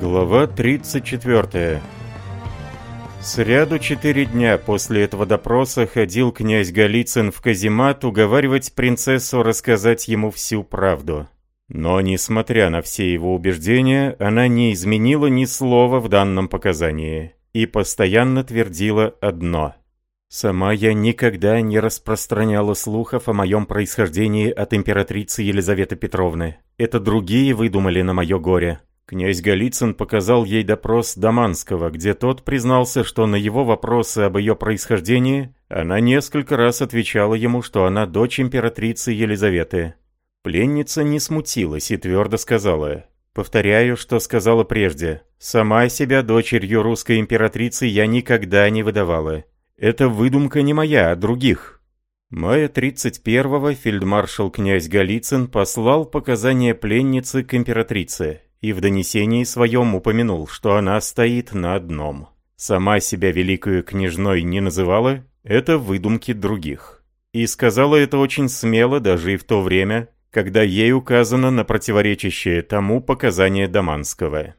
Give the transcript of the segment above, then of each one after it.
Глава 34 Сряду четыре дня после этого допроса ходил князь Голицын в каземат уговаривать принцессу рассказать ему всю правду. Но, несмотря на все его убеждения, она не изменила ни слова в данном показании и постоянно твердила одно. «Сама я никогда не распространяла слухов о моем происхождении от императрицы Елизаветы Петровны. Это другие выдумали на мое горе. Князь Голицын показал ей допрос Даманского, где тот признался, что на его вопросы об ее происхождении она несколько раз отвечала ему, что она дочь императрицы Елизаветы. Пленница не смутилась и твердо сказала, «Повторяю, что сказала прежде. Сама себя дочерью русской императрицы я никогда не выдавала. Это выдумка не моя, а других». Мая 31-го фельдмаршал князь Голицын послал показания пленницы к императрице и в донесении своем упомянул, что она стоит на одном. Сама себя великую княжной не называла, это выдумки других. И сказала это очень смело даже и в то время, когда ей указано на противоречащее тому показание Даманского.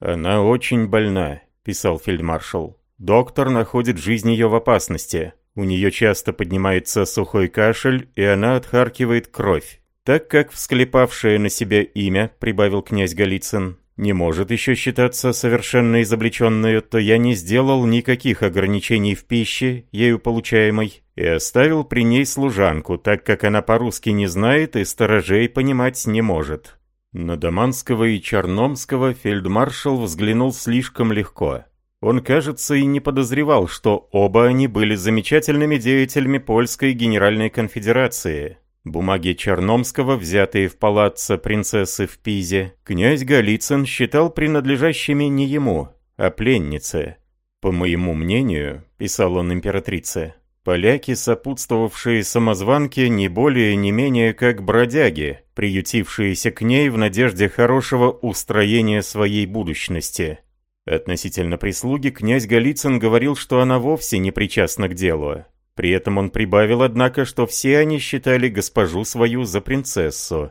«Она очень больна», — писал фельдмаршал. «Доктор находит жизнь ее в опасности. У нее часто поднимается сухой кашель, и она отхаркивает кровь. Так как всклепавшее на себя имя, прибавил князь Голицын, не может еще считаться совершенно изобличенную, то я не сделал никаких ограничений в пище, ею получаемой, и оставил при ней служанку, так как она по-русски не знает и сторожей понимать не может. На Даманского и Черномского фельдмаршал взглянул слишком легко. Он, кажется, и не подозревал, что оба они были замечательными деятелями Польской Генеральной Конфедерации, Бумаги Черномского, взятые в палаццо принцессы в Пизе, князь Голицын считал принадлежащими не ему, а пленнице. «По моему мнению», — писал он императрице, «поляки, сопутствовавшие самозванке, не более не менее как бродяги, приютившиеся к ней в надежде хорошего устроения своей будущности». Относительно прислуги князь Голицын говорил, что она вовсе не причастна к делу, при этом он прибавил, однако, что все они считали госпожу свою за принцессу.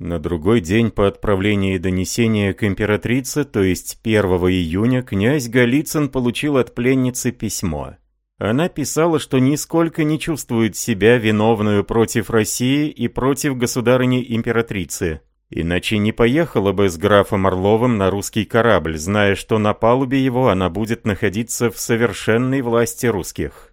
На другой день по отправлении донесения к императрице, то есть 1 июня, князь Голицын получил от пленницы письмо. Она писала, что нисколько не чувствует себя виновную против России и против государыни-императрицы, иначе не поехала бы с графом Орловым на русский корабль, зная, что на палубе его она будет находиться в совершенной власти русских.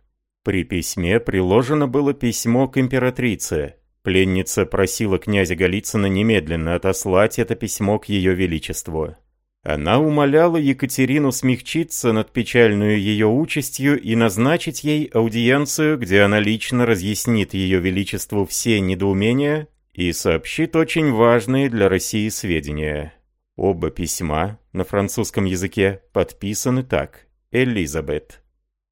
При письме приложено было письмо к императрице. Пленница просила князя Голицына немедленно отослать это письмо к ее величеству. Она умоляла Екатерину смягчиться над печальную ее участью и назначить ей аудиенцию, где она лично разъяснит ее величеству все недоумения и сообщит очень важные для России сведения. Оба письма на французском языке подписаны так «Элизабет».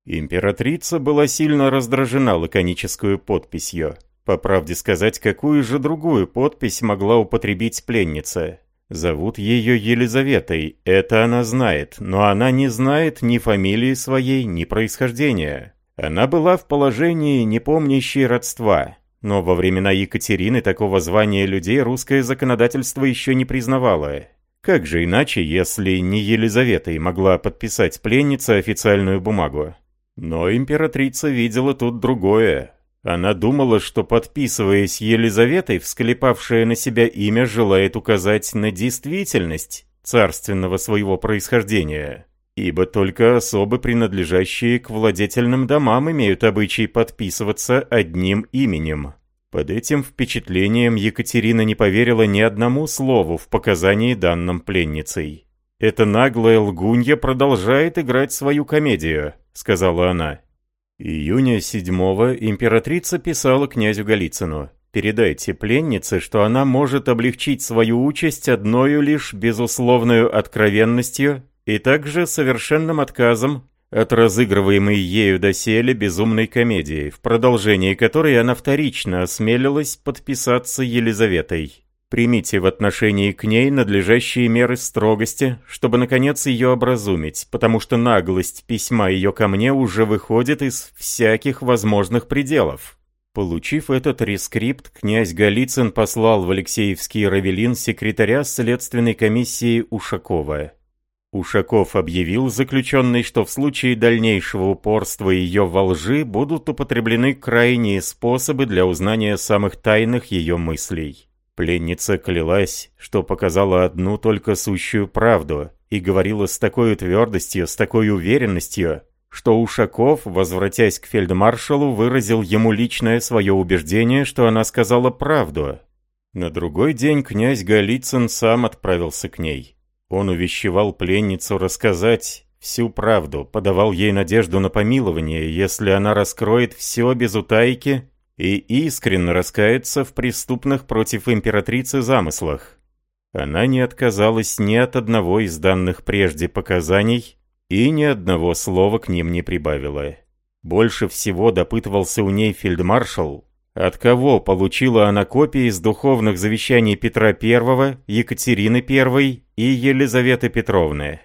Императрица была сильно раздражена лаконическую подписью. По правде сказать, какую же другую подпись могла употребить пленница? Зовут ее Елизаветой, это она знает, но она не знает ни фамилии своей, ни происхождения. Она была в положении, не помнящей родства, но во времена Екатерины такого звания людей русское законодательство еще не признавало. Как же иначе, если не Елизаветой могла подписать пленница официальную бумагу? Но императрица видела тут другое. Она думала, что, подписываясь Елизаветой, всклепавшая на себя имя желает указать на действительность царственного своего происхождения. Ибо только особы, принадлежащие к владетельным домам, имеют обычай подписываться одним именем. Под этим впечатлением Екатерина не поверила ни одному слову в показании данным пленницей. Эта наглая лгунья продолжает играть свою комедию. — сказала она. Июня 7-го императрица писала князю Голицыну. «Передайте пленнице, что она может облегчить свою участь одною лишь безусловную откровенностью и также совершенным отказом от разыгрываемой ею доселе безумной комедии, в продолжении которой она вторично осмелилась подписаться Елизаветой. Примите в отношении к ней надлежащие меры строгости, чтобы, наконец, ее образумить, потому что наглость письма ее ко мне уже выходит из всяких возможных пределов». Получив этот рескрипт, князь Голицын послал в Алексеевский Равелин секретаря следственной комиссии Ушакова. Ушаков объявил заключенный, что в случае дальнейшего упорства ее во лжи будут употреблены крайние способы для узнания самых тайных ее мыслей. Пленница клялась, что показала одну только сущую правду, и говорила с такой твердостью, с такой уверенностью, что Ушаков, возвратясь к фельдмаршалу, выразил ему личное свое убеждение, что она сказала правду. На другой день князь Голицын сам отправился к ней. Он увещевал пленницу рассказать всю правду, подавал ей надежду на помилование, если она раскроет все без утайки и искренне раскается в преступных против императрицы замыслах. Она не отказалась ни от одного из данных прежде показаний и ни одного слова к ним не прибавила. Больше всего допытывался у ней фельдмаршал, от кого получила она копии из духовных завещаний Петра I, Екатерины I и Елизаветы Петровны.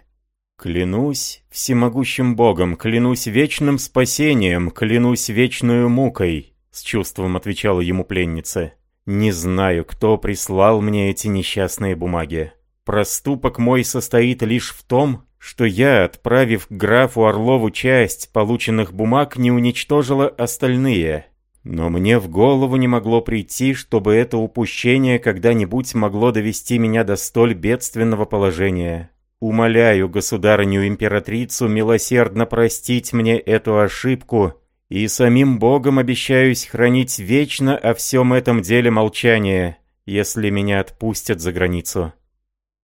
«Клянусь всемогущим Богом, клянусь вечным спасением, клянусь вечную мукой», с чувством отвечала ему пленница. «Не знаю, кто прислал мне эти несчастные бумаги. Проступок мой состоит лишь в том, что я, отправив графу Орлову часть полученных бумаг, не уничтожила остальные. Но мне в голову не могло прийти, чтобы это упущение когда-нибудь могло довести меня до столь бедственного положения. Умоляю государыню-императрицу милосердно простить мне эту ошибку, и самим Богом обещаюсь хранить вечно о всем этом деле молчание, если меня отпустят за границу.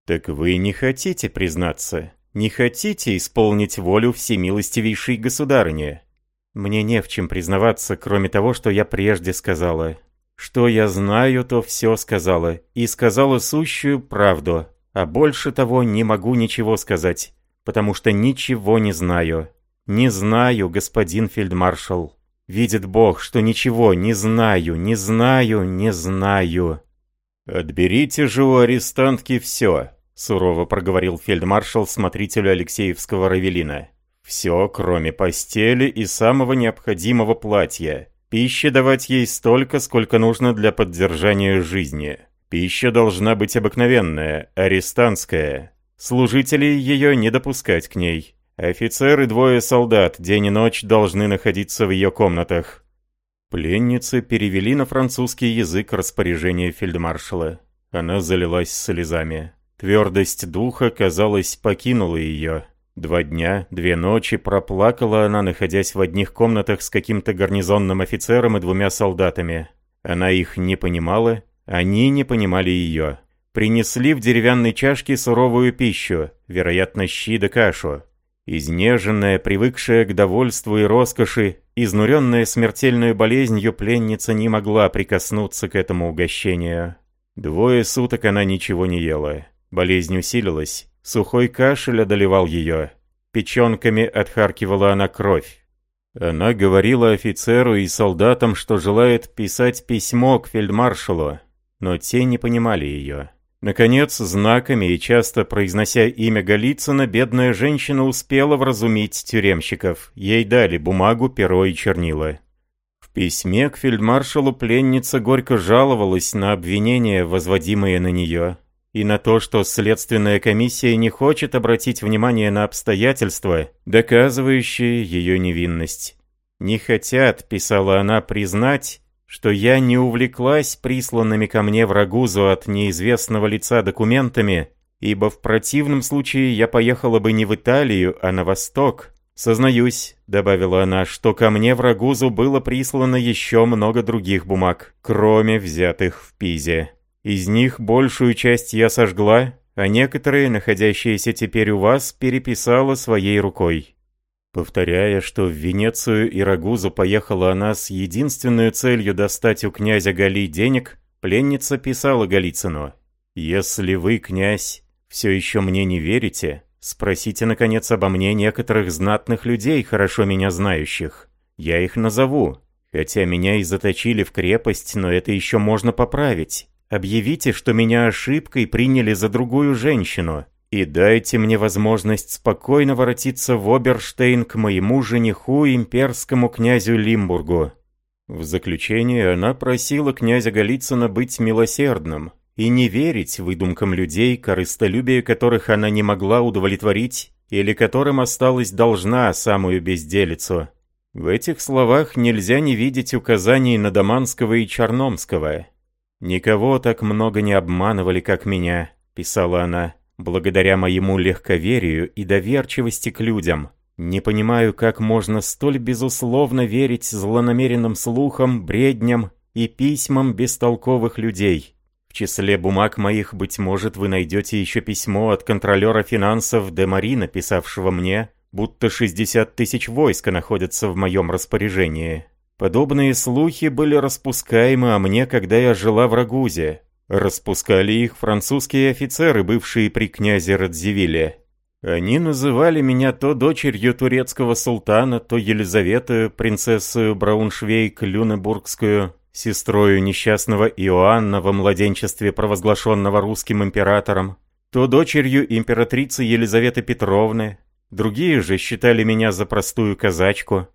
Так вы не хотите признаться? Не хотите исполнить волю всемилостивейшей государыни? Мне не в чем признаваться, кроме того, что я прежде сказала. Что я знаю, то все сказала. И сказала сущую правду. А больше того не могу ничего сказать, потому что ничего не знаю. Не знаю, господин фельдмаршал. Видит Бог, что ничего не знаю, не знаю, не знаю. «Отберите же у арестантки все», — сурово проговорил фельдмаршал смотрителю Алексеевского Равелина. «Все, кроме постели и самого необходимого платья. Пищи давать ей столько, сколько нужно для поддержания жизни. Пища должна быть обыкновенная, арестантская. Служителей ее не допускать к ней. Офицер и двое солдат день и ночь должны находиться в ее комнатах». Пленницы перевели на французский язык распоряжение фельдмаршала. Она залилась слезами. Твердость духа, казалось, покинула ее. Два дня, две ночи проплакала она, находясь в одних комнатах с каким-то гарнизонным офицером и двумя солдатами. Она их не понимала, они не понимали ее. Принесли в деревянной чашке суровую пищу, вероятно, щи да кашу. Изнеженная, привыкшая к довольству и роскоши, изнуренная смертельной болезнью, пленница не могла прикоснуться к этому угощению. Двое суток она ничего не ела. Болезнь усилилась, сухой кашель одолевал ее. Печенками отхаркивала она кровь. Она говорила офицеру и солдатам, что желает писать письмо к фельдмаршалу, но те не понимали ее. Наконец, знаками и часто произнося имя Голицына, бедная женщина успела вразумить тюремщиков. Ей дали бумагу, перо и чернила. В письме к фельдмаршалу пленница горько жаловалась на обвинения, возводимые на нее и на то, что следственная комиссия не хочет обратить внимание на обстоятельства, доказывающие ее невинность. «Не хотят», — писала она, — «признать, что я не увлеклась присланными ко мне в Рагузу от неизвестного лица документами, ибо в противном случае я поехала бы не в Италию, а на восток. Сознаюсь», — добавила она, — «что ко мне в Рагузу было прислано еще много других бумаг, кроме взятых в Пизе». Из них большую часть я сожгла, а некоторые, находящиеся теперь у вас, переписала своей рукой. Повторяя, что в Венецию и Рагузу поехала она с единственной целью достать у князя Гали денег, пленница писала Голицыну. «Если вы, князь, все еще мне не верите, спросите, наконец, обо мне некоторых знатных людей, хорошо меня знающих. Я их назову, хотя меня и заточили в крепость, но это еще можно поправить. Объявите, что меня ошибкой приняли за другую женщину, и дайте мне возможность спокойно воротиться в Оберштейн к моему жениху, имперскому князю Лимбургу». В заключение она просила князя Голицына быть милосердным, и не верить выдумкам людей, корыстолюбие которых она не могла удовлетворить или которым осталась должна самую безделицу. В этих словах нельзя не видеть указаний на Даманского и Черномского. «Никого так много не обманывали, как меня», — писала она, «благодаря моему легковерию и доверчивости к людям. Не понимаю, как можно столь безусловно верить злонамеренным слухам, бредням и письмам бестолковых людей. В числе бумаг моих, быть может, вы найдете еще письмо от контролера финансов Де Марина, писавшего мне, будто 60 тысяч войска находятся в моем распоряжении. Подобные слухи были распускаемы о мне, когда я жила в Рагузе. Распускали их французские офицеры, бывшие при князе Радзивилле. Они называли меня то дочерью турецкого султана, то Елизавету, принцессу Брауншвейк-Люнебургскую, сестрою несчастного Иоанна во младенчестве, провозглашенного русским императором, то дочерью императрицы Елизаветы Петровны. Другие же считали меня за простую казачку.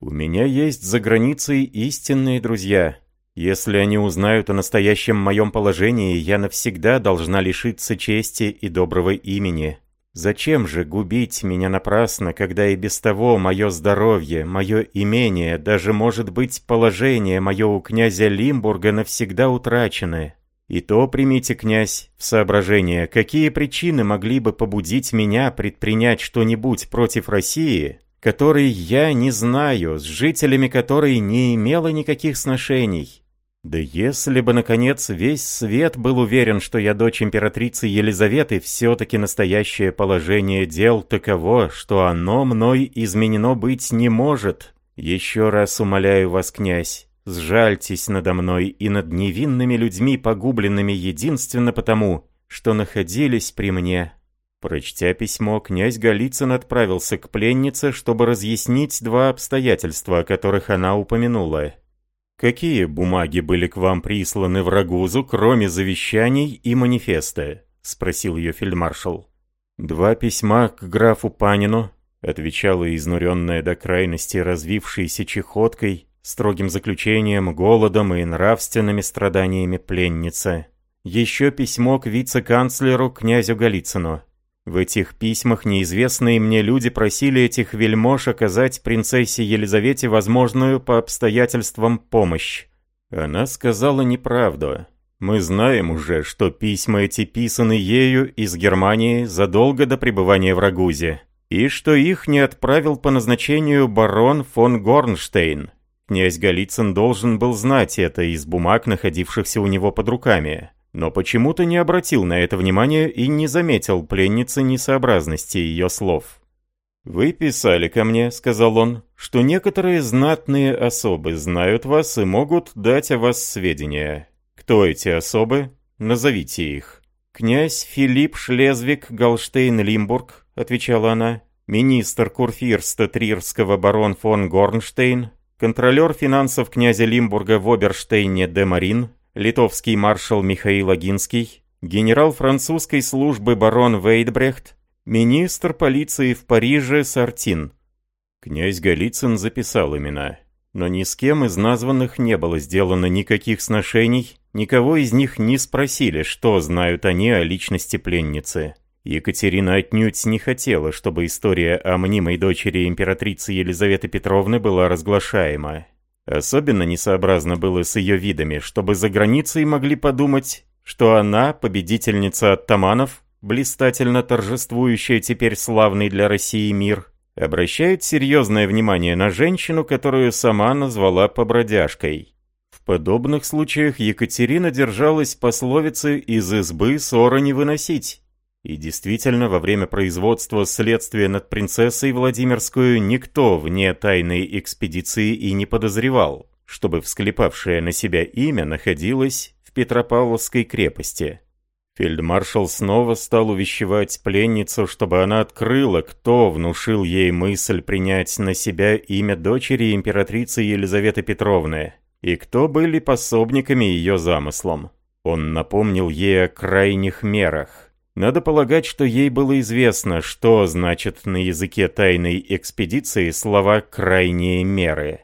У меня есть за границей истинные друзья. Если они узнают о настоящем моем положении, я навсегда должна лишиться чести и доброго имени. Зачем же губить меня напрасно, когда и без того мое здоровье, мое имение, даже, может быть, положение мое у князя Лимбурга навсегда утрачены? И то примите, князь, в соображение, какие причины могли бы побудить меня предпринять что-нибудь против России, которой я не знаю, с жителями которой не имела никаких сношений, да если бы, наконец, весь свет был уверен, что я дочь императрицы Елизаветы, все-таки настоящее положение дел таково, что оно мной изменено быть не может. Еще раз умоляю вас, князь, сжальтесь надо мной и над невинными людьми, погубленными единственно потому, что находились при мне». Прочтя письмо, князь Голицын отправился к пленнице, чтобы разъяснить два обстоятельства, о которых она упомянула. «Какие бумаги были к вам присланы в Рагузу, кроме завещаний и манифеста?» — спросил ее фельдмаршал. «Два письма к графу Панину», — отвечала изнуренная до крайности развившейся чехоткой, строгим заключением, голодом и нравственными страданиями пленница. Еще письмо к вице-канцлеру князю Голицыну. В этих письмах неизвестные мне люди просили этих вельмож оказать принцессе Елизавете возможную по обстоятельствам помощь. Она сказала неправду. Мы знаем уже, что письма эти писаны ею из Германии задолго до пребывания в Рагузе, и что их не отправил по назначению барон фон Горнштейн. Князь Голицын должен был знать это из бумаг, находившихся у него под руками но почему-то не обратил на это внимания и не заметил пленницы несообразности ее слов. «Вы писали ко мне», — сказал он, — «что некоторые знатные особы знают вас и могут дать о вас сведения. Кто эти особы? Назовите их». «Князь Филипп Шлезвик Галштейн-Лимбург», — отвечала она, — «министр Курфирста Трирского барон фон Горнштейн, контролер финансов князя Лимбурга в Оберштейне де Марин, литовский маршал Михаил Агинский, генерал французской службы барон Вейдбрехт, министр полиции в Париже Сартин. Князь Голицын записал имена, но ни с кем из названных не было сделано никаких сношений, никого из них не спросили, что знают они о личности пленницы. Екатерина отнюдь не хотела, чтобы история о мнимой дочери императрицы Елизаветы Петровны была разглашаема. Особенно несообразно было с ее видами, чтобы за границей могли подумать, что она, победительница оттаманов, блистательно торжествующая теперь славный для России мир, обращает серьезное внимание на женщину, которую сама назвала побродяжкой. В подобных случаях Екатерина держалась пословицы «из избы ссора не выносить», и действительно, во время производства следствия над принцессой Владимирскую никто вне тайной экспедиции и не подозревал, чтобы всклепавшее на себя имя находилось в Петропавловской крепости. Фельдмаршал снова стал увещевать пленницу, чтобы она открыла, кто внушил ей мысль принять на себя имя дочери императрицы Елизаветы Петровны, и кто были пособниками ее замыслам. Он напомнил ей о крайних мерах, надо полагать, что ей было известно, что значит на языке тайной экспедиции слова «крайние меры».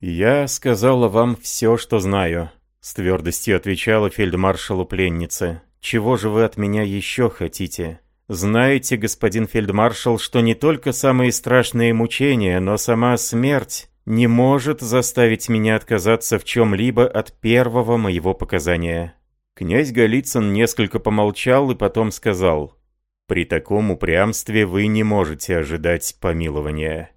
«Я сказала вам все, что знаю. С твердостью отвечала фельдмаршалу пленница. «Чего же вы от меня еще хотите? Знаете, господин фельдмаршал, что не только самые страшные мучения, но сама смерть не может заставить меня отказаться в чем-либо от первого моего показания». Князь Голицын несколько помолчал и потом сказал, «При таком упрямстве вы не можете ожидать помилования».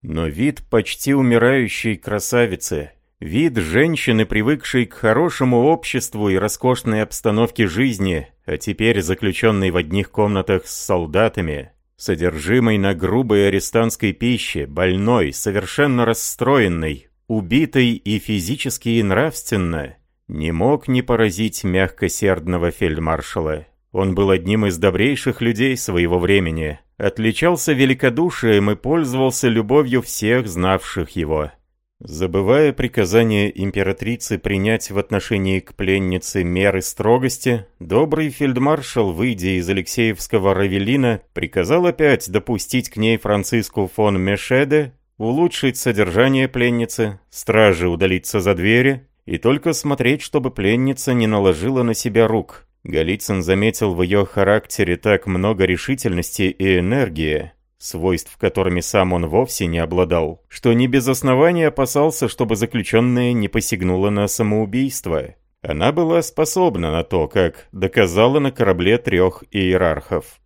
Но вид почти умирающей красавицы, вид женщины, привыкшей к хорошему обществу и роскошной обстановке жизни, а теперь заключенной в одних комнатах с солдатами, содержимой на грубой арестантской пище, больной, совершенно расстроенной, убитой и физически и нравственно, не мог не поразить мягкосердного фельдмаршала. Он был одним из добрейших людей своего времени, отличался великодушием и пользовался любовью всех знавших его. Забывая приказание императрицы принять в отношении к пленнице меры строгости, добрый фельдмаршал, выйдя из Алексеевского Равелина, приказал опять допустить к ней Франциску фон Мешеде, улучшить содержание пленницы, стражи удалиться за двери и только смотреть, чтобы пленница не наложила на себя рук. Голицын заметил в ее характере так много решительности и энергии, свойств которыми сам он вовсе не обладал, что не без основания опасался, чтобы заключенная не посягнула на самоубийство. Она была способна на то, как доказала на корабле трех иерархов.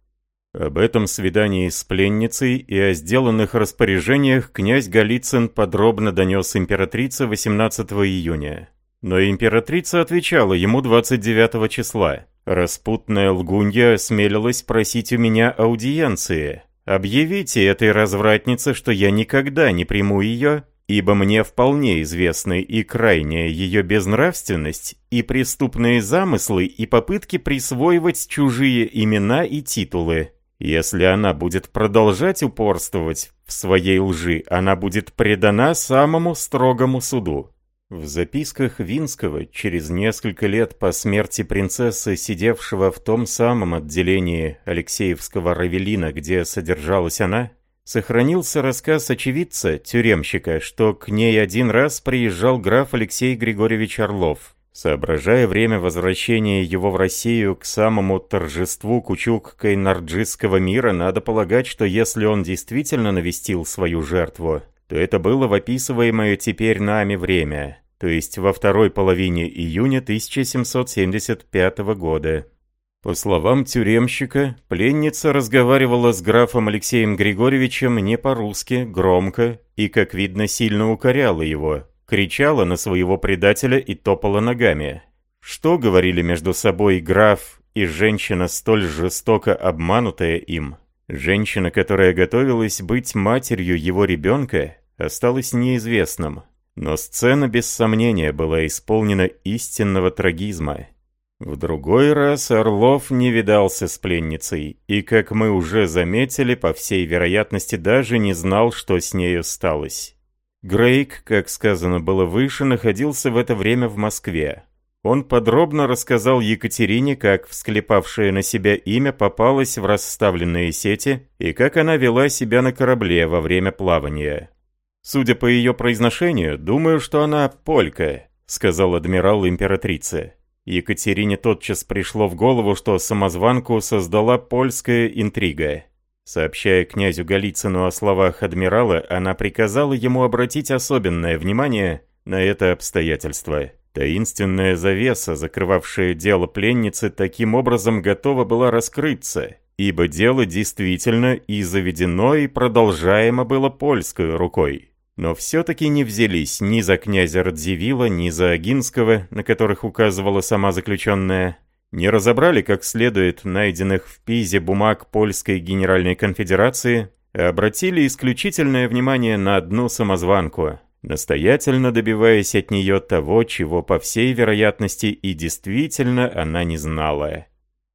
Об этом свидании с пленницей и о сделанных распоряжениях князь Голицын подробно донес императрице 18 июня. Но императрица отвечала ему 29 числа. Распутная лгунья осмелилась просить у меня аудиенции. Объявите этой развратнице, что я никогда не приму ее, ибо мне вполне известны и крайняя ее безнравственность, и преступные замыслы, и попытки присвоивать чужие имена и титулы. Если она будет продолжать упорствовать в своей лжи, она будет предана самому строгому суду. В записках Винского, через несколько лет по смерти принцессы, сидевшего в том самом отделении Алексеевского Равелина, где содержалась она, сохранился рассказ очевидца, тюремщика, что к ней один раз приезжал граф Алексей Григорьевич Орлов. Соображая время возвращения его в Россию к самому торжеству Кучук-Кайнарджистского мира, надо полагать, что если он действительно навестил свою жертву, то это было в описываемое теперь нами время, то есть во второй половине июня 1775 года. По словам тюремщика, пленница разговаривала с графом Алексеем Григорьевичем не по-русски, громко и, как видно, сильно укоряла его, кричала на своего предателя и топала ногами. Что говорили между собой граф и женщина, столь жестоко обманутая им, Женщина, которая готовилась быть матерью его ребенка, осталась неизвестным. Но сцена без сомнения была исполнена истинного трагизма. В другой раз Орлов не видался с пленницей, и, как мы уже заметили, по всей вероятности даже не знал, что с нею сталось. Грейк, как сказано было выше, находился в это время в Москве. Он подробно рассказал Екатерине, как всклепавшее на себя имя попалось в расставленные сети и как она вела себя на корабле во время плавания. «Судя по ее произношению, думаю, что она полька», — сказал адмирал императрицы. Екатерине тотчас пришло в голову, что самозванку создала польская интрига. Сообщая князю Голицыну о словах адмирала, она приказала ему обратить особенное внимание на это обстоятельство. Таинственная завеса, закрывавшая дело пленницы, таким образом готова была раскрыться, ибо дело действительно и заведено, и продолжаемо было польской рукой. Но все-таки не взялись ни за князя Радзивилла, ни за Агинского, на которых указывала сама заключенная, не разобрали как следует найденных в Пизе бумаг Польской Генеральной Конфедерации, а обратили исключительное внимание на одну самозванку – настоятельно добиваясь от нее того, чего по всей вероятности и действительно она не знала.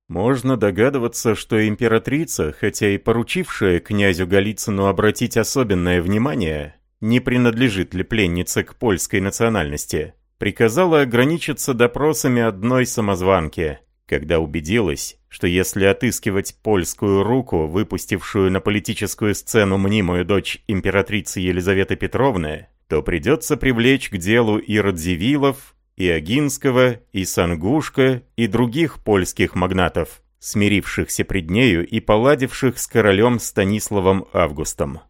Можно догадываться, что императрица, хотя и поручившая князю Голицыну обратить особенное внимание, не принадлежит ли пленница к польской национальности, приказала ограничиться допросами одной самозванки, когда убедилась, что если отыскивать польскую руку, выпустившую на политическую сцену мнимую дочь императрицы Елизаветы Петровны, то придется привлечь к делу и Радзивиллов, и Агинского, и Сангушка, и других польских магнатов, смирившихся пред нею и поладивших с королем Станиславом Августом.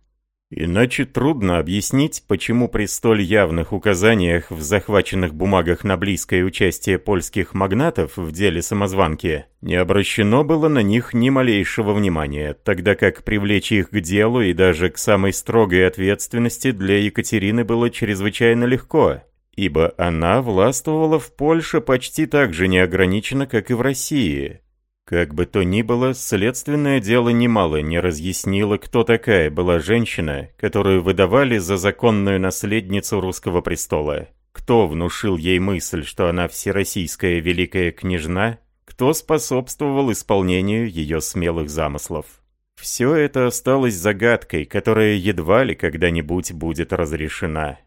Иначе трудно объяснить, почему при столь явных указаниях в захваченных бумагах на близкое участие польских магнатов в деле самозванки не обращено было на них ни малейшего внимания, тогда как привлечь их к делу и даже к самой строгой ответственности для Екатерины было чрезвычайно легко, ибо она властвовала в Польше почти так же неограниченно, как и в России, как бы то ни было, следственное дело немало не разъяснило, кто такая была женщина, которую выдавали за законную наследницу русского престола. Кто внушил ей мысль, что она всероссийская великая княжна, кто способствовал исполнению ее смелых замыслов. Все это осталось загадкой, которая едва ли когда-нибудь будет разрешена.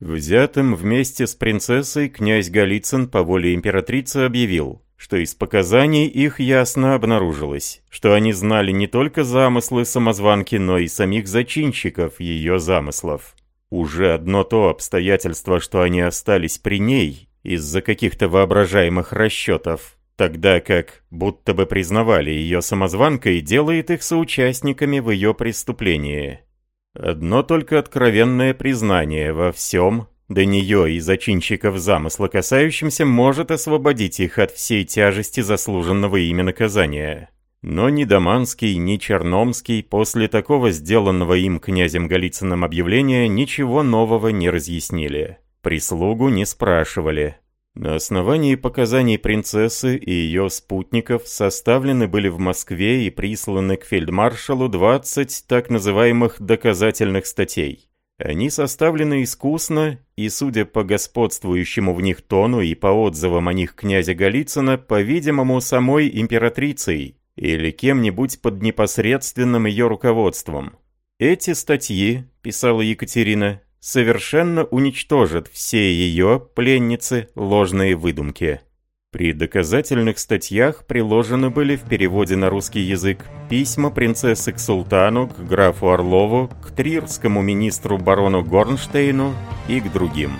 Взятым вместе с принцессой князь Голицын по воле императрицы объявил – что из показаний их ясно обнаружилось, что они знали не только замыслы самозванки, но и самих зачинщиков ее замыслов. Уже одно то обстоятельство, что они остались при ней из-за каких-то воображаемых расчетов, тогда как будто бы признавали ее самозванкой, делает их соучастниками в ее преступлении. Одно только откровенное признание во всем до нее и зачинщиков замысла касающимся может освободить их от всей тяжести заслуженного ими наказания. Но ни Даманский, ни Черномский после такого сделанного им князем Голицыным объявления ничего нового не разъяснили. Прислугу не спрашивали. На основании показаний принцессы и ее спутников составлены были в Москве и присланы к фельдмаршалу 20 так называемых доказательных статей. Они составлены искусно, и, судя по господствующему в них тону и по отзывам о них князя Голицына, по-видимому, самой императрицей или кем-нибудь под непосредственным ее руководством. «Эти статьи», — писала Екатерина, — «совершенно уничтожат все ее, пленницы, ложные выдумки». При доказательных статьях приложены были в переводе на русский язык письма принцессы к султану, к графу Орлову, к трирскому министру барону Горнштейну и к другим.